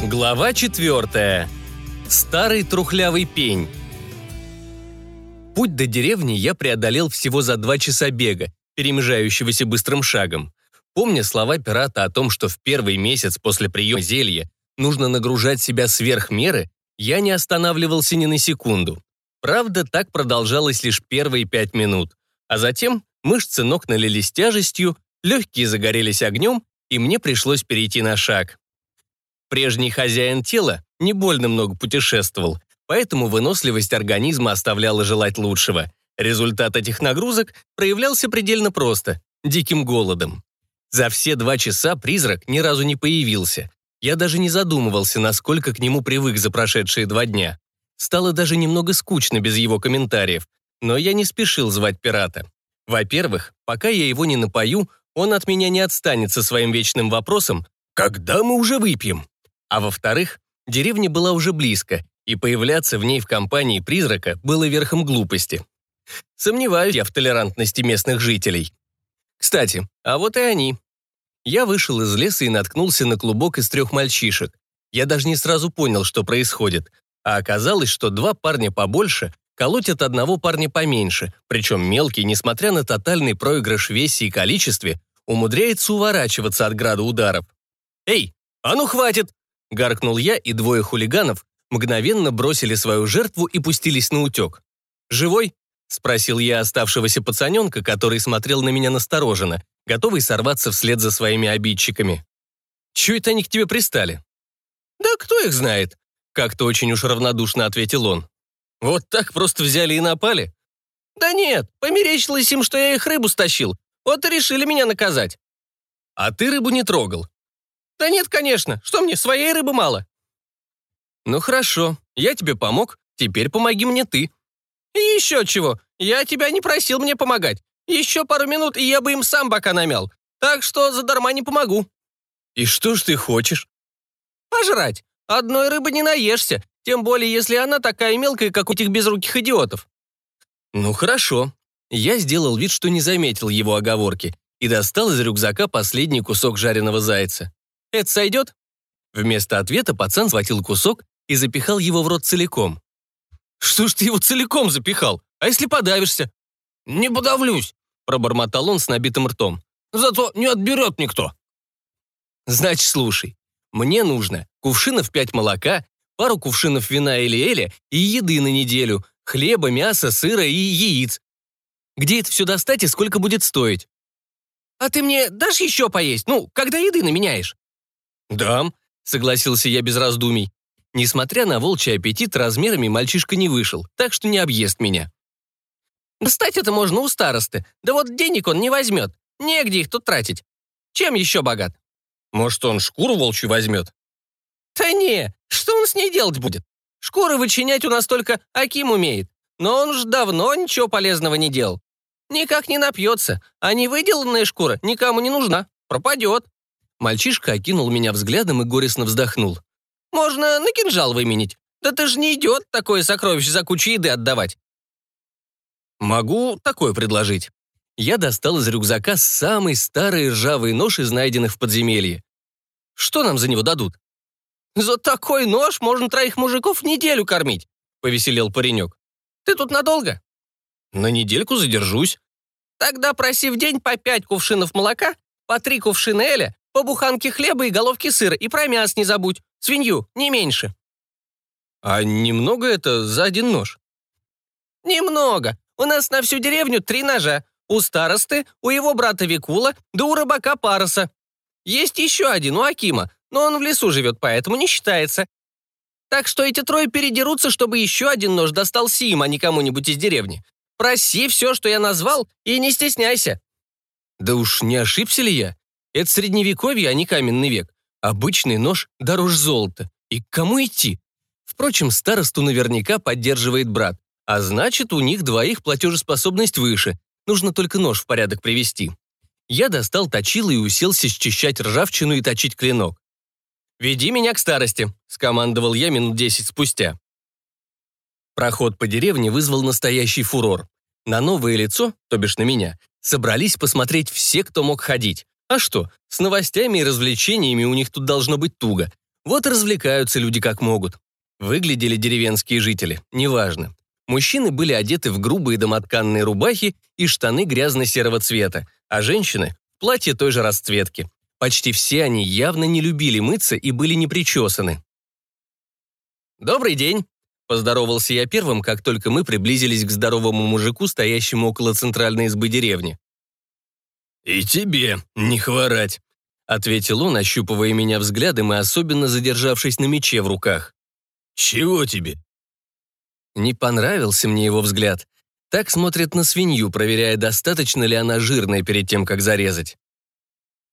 Глава четвертая. Старый трухлявый пень. Путь до деревни я преодолел всего за два часа бега, перемежающегося быстрым шагом. Помня слова пирата о том, что в первый месяц после приема зелья нужно нагружать себя сверх меры, я не останавливался ни на секунду. Правда, так продолжалось лишь первые пять минут. А затем мышцы ног налились тяжестью, легкие загорелись огнем, и мне пришлось перейти на шаг. Прежний хозяин тела не больно много путешествовал, поэтому выносливость организма оставляла желать лучшего. Результат этих нагрузок проявлялся предельно просто – диким голодом. За все два часа призрак ни разу не появился. Я даже не задумывался, насколько к нему привык за прошедшие два дня. Стало даже немного скучно без его комментариев, но я не спешил звать пирата. Во-первых, пока я его не напою, он от меня не отстанет со своим вечным вопросом «Когда мы уже выпьем?». А во-вторых, деревня была уже близко, и появляться в ней в компании призрака было верхом глупости. Сомневаюсь я в толерантности местных жителей. Кстати, а вот и они. Я вышел из леса и наткнулся на клубок из трех мальчишек. Я даже не сразу понял, что происходит. А оказалось, что два парня побольше колотят одного парня поменьше, причем мелкий, несмотря на тотальный проигрыш в весе и количестве, умудряется уворачиваться от града ударов. «Эй, а ну хватит!» — гаркнул я, и двое хулиганов мгновенно бросили свою жертву и пустились на утек. «Живой?» — спросил я оставшегося пацаненка, который смотрел на меня настороженно, готовый сорваться вслед за своими обидчиками. «Чё это они к тебе пристали?» «Да кто их знает?» — как-то очень уж равнодушно ответил он. «Вот так просто взяли и напали?» «Да нет, померещилось им, что я их рыбу стащил. Вот и решили меня наказать». «А ты рыбу не трогал?» «Да нет, конечно. Что мне, своей рыбы мало?» «Ну хорошо, я тебе помог, теперь помоги мне ты». «И еще чего, я тебя не просил мне помогать. Еще пару минут, и я бы им сам бока намял. Так что задарма не помогу». «И что ж ты хочешь?» «Пожрать. Одной рыбы не наешься, тем более если она такая мелкая, как у этих безруких идиотов». «Ну хорошо». Я сделал вид, что не заметил его оговорки и достал из рюкзака последний кусок жареного зайца. Это сойдет?» Вместо ответа пацан схватил кусок и запихал его в рот целиком. «Что ж ты его целиком запихал? А если подавишься?» «Не подавлюсь», — пробормотал он с набитым ртом. «Зато не отберет никто». «Значит, слушай, мне нужно кувшинов пять молока, пару кувшинов вина или эля и еды на неделю, хлеба, мяса, сыра и яиц. Где это все достать и сколько будет стоить?» «А ты мне дашь еще поесть? Ну, когда еды наменяешь?» «Дам», — согласился я без раздумий. Несмотря на волчий аппетит, размерами мальчишка не вышел, так что не объест меня. «Достать это можно у старосты, да вот денег он не возьмет. Негде их тут тратить. Чем еще богат?» «Может, он шкуру волчью возьмет?» «Да не, что он с ней делать будет? Шкуры вычинять у нас только Аким умеет, но он уж давно ничего полезного не делал. Никак не напьется, а невыделанная шкура никому не нужна, пропадет». Мальчишка окинул меня взглядом и горестно вздохнул. «Можно на кинжал выменить. Да ты же не идет такое сокровище за кучу еды отдавать». «Могу такое предложить». Я достал из рюкзака самый старый ржавый нож из найденных в подземелье. Что нам за него дадут? «За такой нож можно троих мужиков неделю кормить», — повеселел паренек. «Ты тут надолго?» «На недельку задержусь». «Тогда проси в день по пять кувшинов молока, по три кувшина эля по буханке хлеба и головке сыра, и про мясо не забудь. Свинью, не меньше». «А немного это за один нож?» «Немного. У нас на всю деревню три ножа. У старосты, у его брата Викула, да у рыбака Пароса. Есть еще один у Акима, но он в лесу живет, поэтому не считается. Так что эти трое передерутся, чтобы еще один нож достался им, а не кому-нибудь из деревни. Проси все, что я назвал, и не стесняйся». «Да уж не ошибся ли я? Это средневековье, а не каменный век. Обычный нож дороже золота. И к кому идти? Впрочем, старосту наверняка поддерживает брат. А значит, у них двоих платежеспособность выше. Нужно только нож в порядок привести. Я достал точило и уселся счищать ржавчину и точить клинок. «Веди меня к старости», — скомандовал я минут десять спустя. Проход по деревне вызвал настоящий фурор. На новое лицо, то бишь на меня, собрались посмотреть все, кто мог ходить. А что, с новостями и развлечениями у них тут должно быть туго. Вот развлекаются люди как могут. Выглядели деревенские жители, неважно. Мужчины были одеты в грубые домотканные рубахи и штаны грязно-серого цвета, а женщины – в платье той же расцветки. Почти все они явно не любили мыться и были не причесаны. «Добрый день!» – поздоровался я первым, как только мы приблизились к здоровому мужику, стоящему около центральной избы деревни. «И тебе не хворать», — ответил он, ощупывая меня взглядом и особенно задержавшись на мече в руках. «Чего тебе?» Не понравился мне его взгляд. Так смотрит на свинью, проверяя, достаточно ли она жирная перед тем, как зарезать.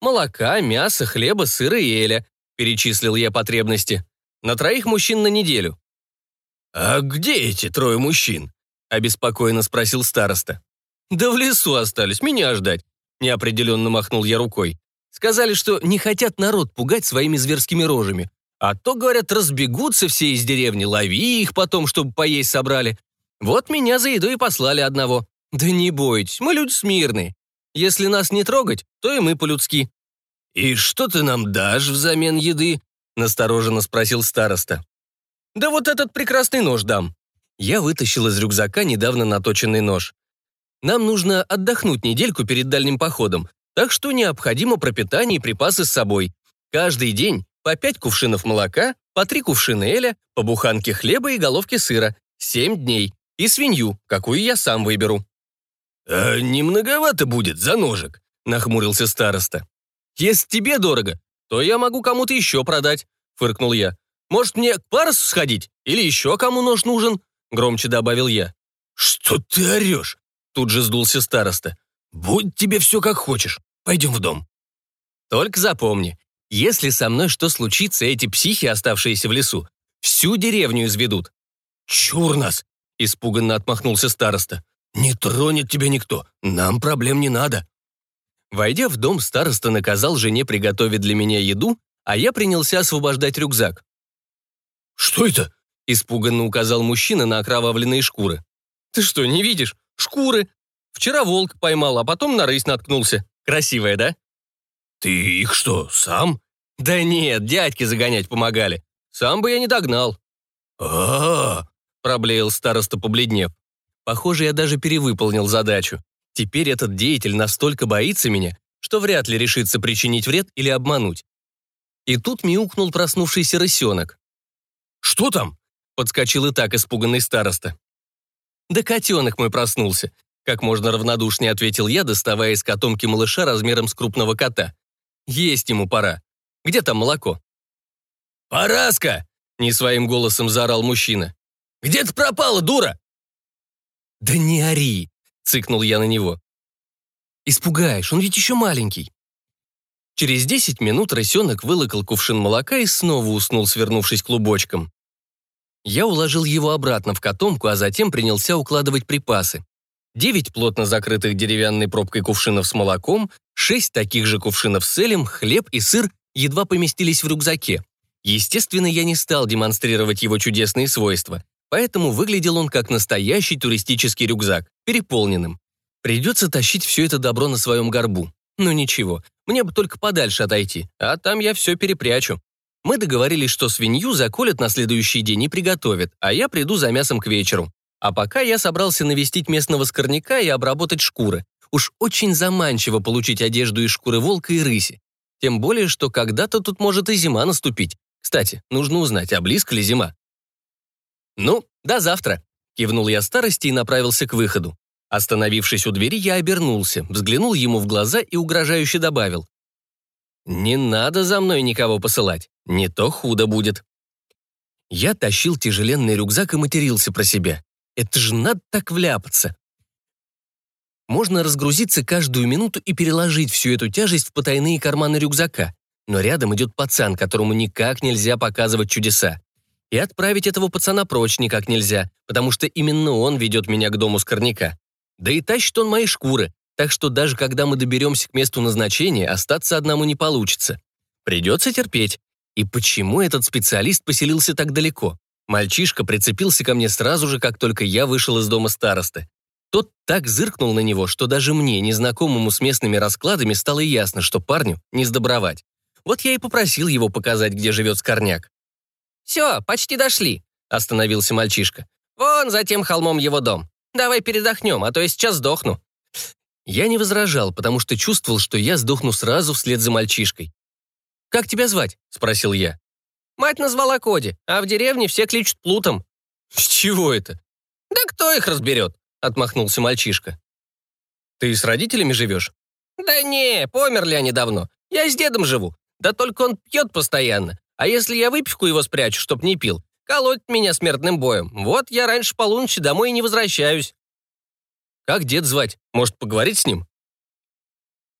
«Молока, мяса, хлеба, сыра и эля», — перечислил я потребности. «На троих мужчин на неделю». «А где эти трое мужчин?» — обеспокоенно спросил староста. «Да в лесу остались, меня ждать», — неопределенно махнул я рукой. Сказали, что не хотят народ пугать своими зверскими рожами. А то, говорят, разбегутся все из деревни, лови их потом, чтобы поесть собрали. Вот меня за едой и послали одного. Да не бойтесь, мы люди смирные. Если нас не трогать, то и мы по-людски». «И что ты нам дашь взамен еды?» — настороженно спросил староста. «Да вот этот прекрасный нож дам». Я вытащил из рюкзака недавно наточенный нож. Нам нужно отдохнуть недельку перед дальним походом, так что необходимо пропитание и припасы с собой. Каждый день по пять кувшинов молока, по три кувшина эля, по буханке хлеба и головке сыра. Семь дней. И свинью, какую я сам выберу». «А не многовато будет за ножик», — нахмурился староста. «Если тебе дорого, то я могу кому-то еще продать», — фыркнул я. «Может, мне к Парсу сходить? Или еще кому нож нужен?» — громче добавил я. «Что ты орешь?» — тут же сдулся староста. «Будь тебе все как хочешь. Пойдем в дом». «Только запомни, если со мной что случится, эти психи, оставшиеся в лесу, всю деревню изведут». «Чур нас!» — испуганно отмахнулся староста. «Не тронет тебя никто, нам проблем не надо». Войдя в дом, староста наказал жене приготовить для меня еду, а я принялся освобождать рюкзак. «Что это?» — испуганно указал мужчина на окровавленные шкуры. «Ты что, не видишь? Шкуры. Вчера волк поймал, а потом на рысь наткнулся. Красивая, да?» «Ты их что, сам?» «Да нет, дядьки загонять помогали. Сам бы я не догнал». «А-а-а!» проблеял староста, побледнев. Похоже, я даже перевыполнил задачу. Теперь этот деятель настолько боится меня, что вряд ли решится причинить вред или обмануть. И тут мяукнул проснувшийся рысенок. «Что там?» — подскочил и так испуганный староста. «Да котенок мой проснулся», — как можно равнодушнее ответил я, доставая из котомки малыша размером с крупного кота. «Есть ему пора. Где там молоко?» «Параска!» — не своим голосом заорал мужчина. Где ты пропала, дура?» «Да не ори!» — цыкнул я на него. «Испугаешь, он ведь еще маленький». Через десять минут рысенок вылокал кувшин молока и снова уснул, свернувшись клубочком. Я уложил его обратно в котомку, а затем принялся укладывать припасы. Девять плотно закрытых деревянной пробкой кувшинов с молоком, шесть таких же кувшинов с элем, хлеб и сыр едва поместились в рюкзаке. Естественно, я не стал демонстрировать его чудесные свойства поэтому выглядел он как настоящий туристический рюкзак, переполненным. Придется тащить все это добро на своем горбу. Но ничего, мне бы только подальше отойти, а там я все перепрячу. Мы договорились, что свинью заколят на следующий день и приготовят, а я приду за мясом к вечеру. А пока я собрался навестить местного скорняка и обработать шкуры. Уж очень заманчиво получить одежду из шкуры волка и рыси. Тем более, что когда-то тут может и зима наступить. Кстати, нужно узнать, а близко ли зима. «Ну, до завтра», — кивнул я старости и направился к выходу. Остановившись у двери, я обернулся, взглянул ему в глаза и угрожающе добавил. «Не надо за мной никого посылать, не то худо будет». Я тащил тяжеленный рюкзак и матерился про себя. Это же надо так вляпаться. Можно разгрузиться каждую минуту и переложить всю эту тяжесть в потайные карманы рюкзака. Но рядом идет пацан, которому никак нельзя показывать чудеса. И отправить этого пацана прочь никак нельзя, потому что именно он ведет меня к дому скорняка. Да и тащит он мои шкуры, так что даже когда мы доберемся к месту назначения, остаться одному не получится. Придется терпеть. И почему этот специалист поселился так далеко? Мальчишка прицепился ко мне сразу же, как только я вышел из дома старосты. Тот так зыркнул на него, что даже мне, незнакомому с местными раскладами, стало ясно, что парню не сдобровать. Вот я и попросил его показать, где живет Скорняк. «Все, почти дошли», — остановился мальчишка. «Вон за тем холмом его дом. Давай передохнем, а то я сейчас сдохну». Я не возражал, потому что чувствовал, что я сдохну сразу вслед за мальчишкой. «Как тебя звать?» — спросил я. «Мать назвала Коди, а в деревне все кличут Плутом». «С чего это?» «Да кто их разберет?» — отмахнулся мальчишка. «Ты с родителями живешь?» «Да не, померли они давно. Я с дедом живу. Да только он пьет постоянно. А если я выпивку его спрячу, чтоб не пил, колоть меня смертным боем. Вот я раньше полуночи домой не возвращаюсь». «Как дед звать? Может, поговорить с ним?»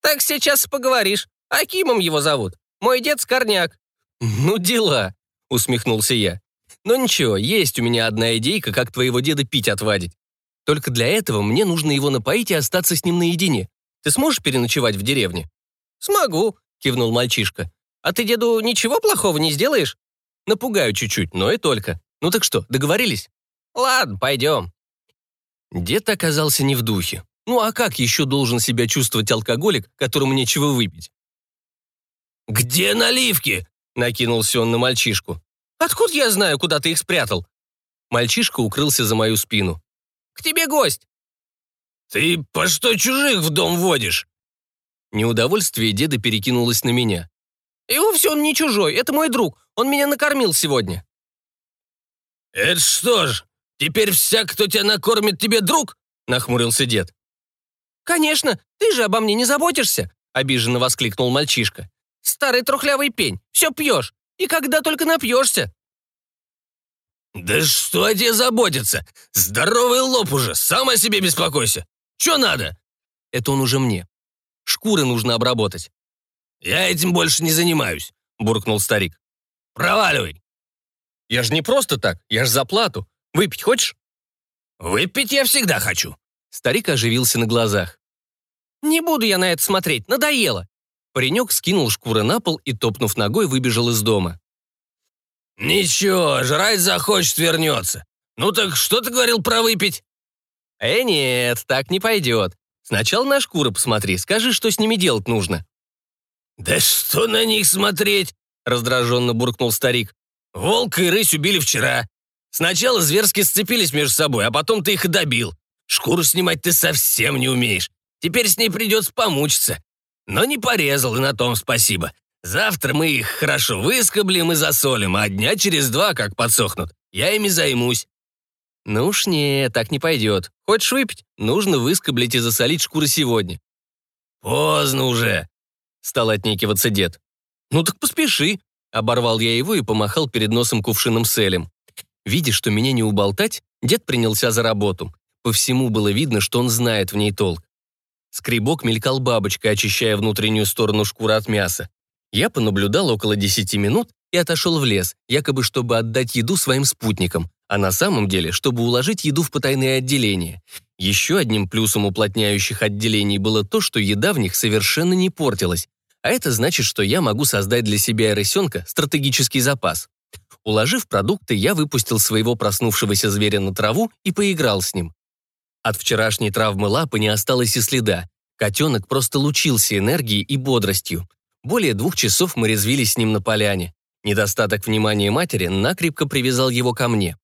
«Так сейчас поговоришь. Акимом его зовут. Мой дед Скорняк». «Ну, дела», — усмехнулся я. «Но ничего, есть у меня одна идейка, как твоего деда пить отвадить. Только для этого мне нужно его напоить и остаться с ним наедине. Ты сможешь переночевать в деревне?» «Смогу», — кивнул мальчишка. «А ты деду ничего плохого не сделаешь?» «Напугаю чуть-чуть, но и только. Ну так что, договорились?» «Ладно, пойдем». Дед оказался не в духе. Ну а как еще должен себя чувствовать алкоголик, которому нечего выпить? «Где наливки?» — накинулся он на мальчишку. «Откуда я знаю, куда ты их спрятал?» Мальчишка укрылся за мою спину. «К тебе гость!» «Ты по что чужих в дом водишь?» Неудовольствие деда перекинулось на меня. «И вовсе он не чужой, это мой друг, он меня накормил сегодня». «Это что ж, теперь вся, кто тебя накормит, тебе друг?» — нахмурился дед. «Конечно, ты же обо мне не заботишься!» — обиженно воскликнул мальчишка. «Старый трухлявый пень, все пьешь, и когда только напьешься!» «Да что о тебе заботиться? Здоровый лоб уже, сам о себе беспокойся! Че надо?» Это он уже мне. Шкуры нужно обработать. «Я этим больше не занимаюсь», — буркнул старик. «Проваливай!» «Я же не просто так, я же за плату. Выпить хочешь?» «Выпить я всегда хочу». Старик оживился на глазах. «Не буду я на это смотреть, надоело». Паренек скинул шкуры на пол и, топнув ногой, выбежал из дома. «Ничего, жрать захочет, вернется. Ну так что ты говорил про выпить?» «Э, нет, так не пойдет. Сначала на шкуры посмотри, скажи, что с ними делать нужно». «Да что на них смотреть?» — раздраженно буркнул старик. «Волк и рысь убили вчера. Сначала зверски сцепились между собой, а потом ты их и добил. Шкуру снимать ты совсем не умеешь. Теперь с ней придется помучиться. Но не порезал, и на том спасибо. Завтра мы их хорошо выскоблим и засолим, а дня через два, как подсохнут, я ими займусь». «Ну уж не, так не пойдет. Хочешь выпить? Нужно выскоблить и засолить шкуры сегодня». «Поздно уже», — стал отнекиваться дед. «Ну так поспеши», — оборвал я его и помахал перед носом кувшином с элем. Видя, что меня не уболтать, дед принялся за работу. По всему было видно, что он знает в ней толк. Скребок мелькал бабочкой, очищая внутреннюю сторону шкуры от мяса. Я понаблюдал около 10 минут и отошел в лес, якобы чтобы отдать еду своим спутникам, а на самом деле, чтобы уложить еду в потайные отделения. Еще одним плюсом уплотняющих отделений было то, что еда в них совершенно не портилась, а это значит, что я могу создать для себя и рысенка стратегический запас. Уложив продукты, я выпустил своего проснувшегося зверя на траву и поиграл с ним. От вчерашней травмы лапы не осталось и следа. Котенок просто лучился энергией и бодростью. Более двух часов мы резвились с ним на поляне. Недостаток внимания матери накрепко привязал его ко мне.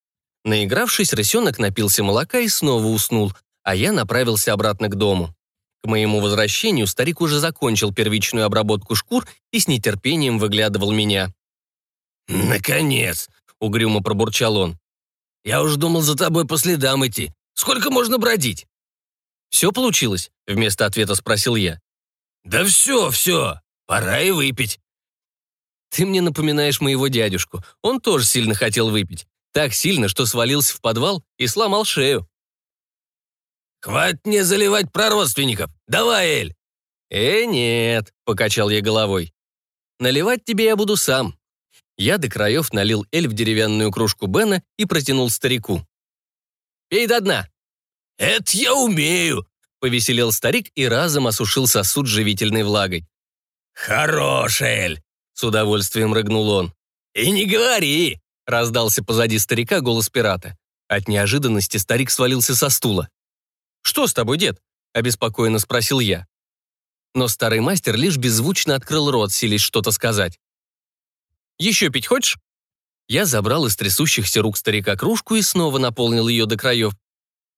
Наигравшись, рысенок напился молока и снова уснул, а я направился обратно к дому. К моему возвращению старик уже закончил первичную обработку шкур и с нетерпением выглядывал меня. «Наконец!» — угрюмо пробурчал он. «Я уж думал за тобой по следам идти. Сколько можно бродить?» «Все получилось?» — вместо ответа спросил я. «Да все, все. Пора и выпить». «Ты мне напоминаешь моего дядюшку. Он тоже сильно хотел выпить. Так сильно, что свалился в подвал и сломал шею». «Хватит мне заливать про родственников. Давай, Эль!» «Э, нет», — покачал я головой. «Наливать тебе я буду сам». Я до краев налил Эль в деревянную кружку Бена и протянул старику. «Пей до дна». «Это я умею», — повеселел старик и разом осушил сосуд живительной влагой. «Хорош, Эль!» — с удовольствием рыгнул он. «И не говори!» — раздался позади старика голос пирата. От неожиданности старик свалился со стула. «Что с тобой, дед?» — обеспокоенно спросил я. но старый мастер лишь беззвучно открыл рот, силясь что-то сказать. «Еще пить хочешь?» Я забрал из трясущихся рук старика кружку и снова наполнил ее до краев.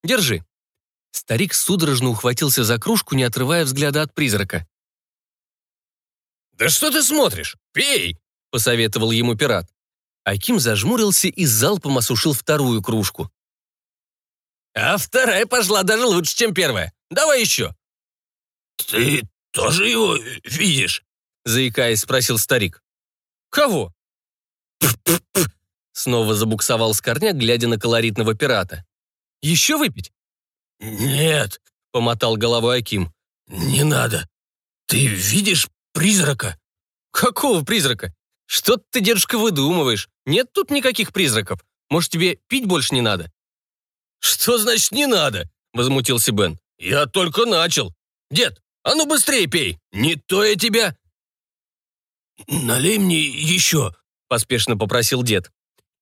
«Держи». Старик судорожно ухватился за кружку, не отрывая взгляда от призрака. «Да что ты смотришь? Пей!» — посоветовал ему пират. Аким зажмурился и залпом осушил вторую кружку. «А вторая пошла даже лучше, чем первая. Давай еще!» «Ты тоже его видишь?» — заикаясь, спросил старик. «Кого?» Снова забуксовал Скорняк, глядя на колоритного пирата. «Еще выпить?» «Нет», — помотал головой Аким. «Не надо. Ты видишь призрака?» «Какого призрака? Что ты, дедушка, выдумываешь? Нет тут никаких призраков. Может, тебе пить больше не надо?» «Что значит «не надо»?» — возмутился Бен. «Я только начал. Дед, а ну быстрее пей, не то я тебя...» «Налей мне еще», — поспешно попросил дед.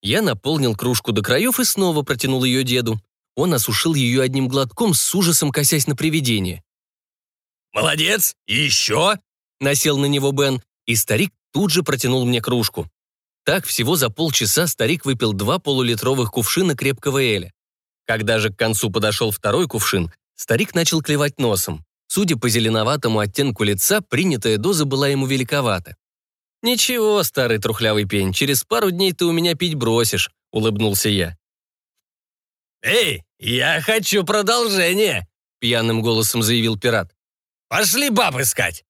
Я наполнил кружку до краев и снова протянул ее деду. Он осушил ее одним глотком, с ужасом косясь на привидение. «Молодец! Еще!» — насел на него Бен, и старик тут же протянул мне кружку. Так всего за полчаса старик выпил два полулитровых кувшина крепкого эля. Когда же к концу подошел второй кувшин, старик начал клевать носом. Судя по зеленоватому оттенку лица, принятая доза была ему великовата. «Ничего, старый трухлявый пень, через пару дней ты у меня пить бросишь», — улыбнулся я. «Эй, я хочу продолжение!» — пьяным голосом заявил пират. «Пошли баб искать!»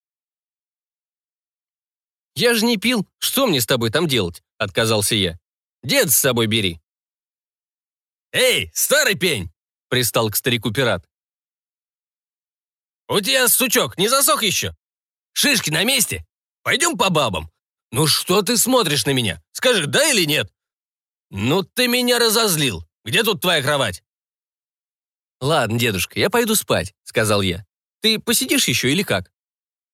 «Я же не пил, что мне с тобой там делать?» — отказался я. «Дед с собой бери». «Эй, старый пень!» — пристал к старику пират. «У тебя сучок не засох еще? Шишки на месте? Пойдем по бабам. Ну что ты смотришь на меня? Скажи, да или нет?» «Ну ты меня разозлил. Где тут твоя кровать?» «Ладно, дедушка, я пойду спать», — сказал я. «Ты посидишь еще или как?»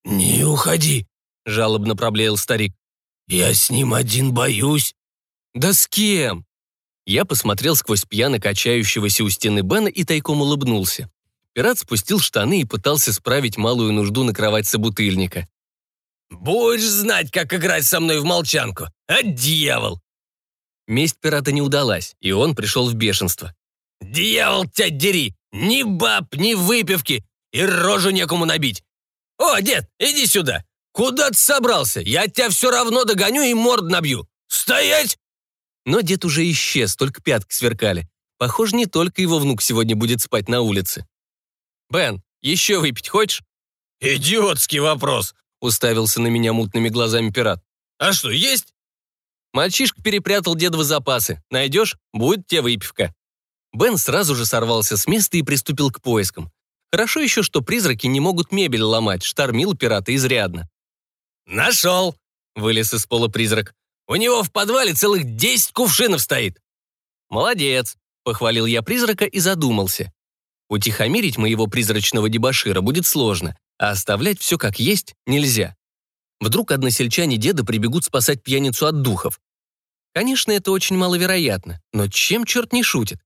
«Не уходи», — жалобно проблеял старик. «Я с ним один боюсь». «Да с кем?» Я посмотрел сквозь пьяно качающегося у стены Бена и тайком улыбнулся. Пират спустил штаны и пытался справить малую нужду на кровать собутыльника. «Будешь знать, как играть со мной в молчанку, а дьявол!» Месть пирата не удалась, и он пришел в бешенство. «Дьявол тебя дери! Ни баб, ни выпивки! И рожу некому набить! О, дед, иди сюда! Куда ты собрался? Я тебя все равно догоню и морд набью! Стоять!» Но дед уже исчез, только пятки сверкали. Похоже, не только его внук сегодня будет спать на улице. «Бен, еще выпить хочешь?» «Идиотский вопрос!» — уставился на меня мутными глазами пират. «А что, есть?» Мальчишка перепрятал дедовы запасы. Найдешь, будет тебе выпивка. Бен сразу же сорвался с места и приступил к поискам. Хорошо еще, что призраки не могут мебель ломать, штормил пирата изрядно. «Нашел!» — вылез из пола призрак. «У него в подвале целых десять кувшинов стоит!» «Молодец!» — похвалил я призрака и задумался. Утихомирить моего призрачного дебошира будет сложно, а оставлять все как есть нельзя. Вдруг односельчане деда прибегут спасать пьяницу от духов. Конечно, это очень маловероятно, но чем черт не шутит?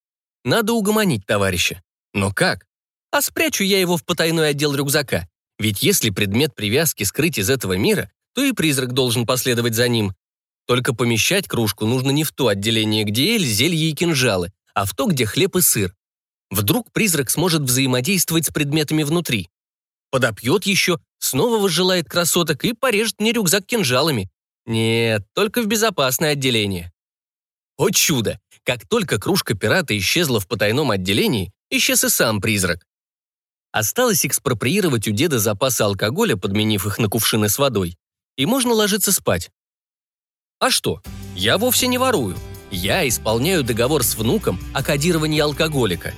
Надо угомонить товарища. Но как? А спрячу я его в потайной отдел рюкзака. Ведь если предмет привязки скрыть из этого мира, то и призрак должен последовать за ним. Только помещать кружку нужно не в то отделение, где эль, зелье и кинжалы, а в то, где хлеб и сыр. Вдруг призрак сможет взаимодействовать с предметами внутри подопьет еще, снова возжелает красоток и порежет мне рюкзак кинжалами. Нет, только в безопасное отделение. О чудо! Как только кружка пирата исчезла в потайном отделении, исчез и сам призрак. Осталось экспроприировать у деда запасы алкоголя, подменив их на кувшины с водой. И можно ложиться спать. А что? Я вовсе не ворую. Я исполняю договор с внуком о кодировании алкоголика.